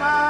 様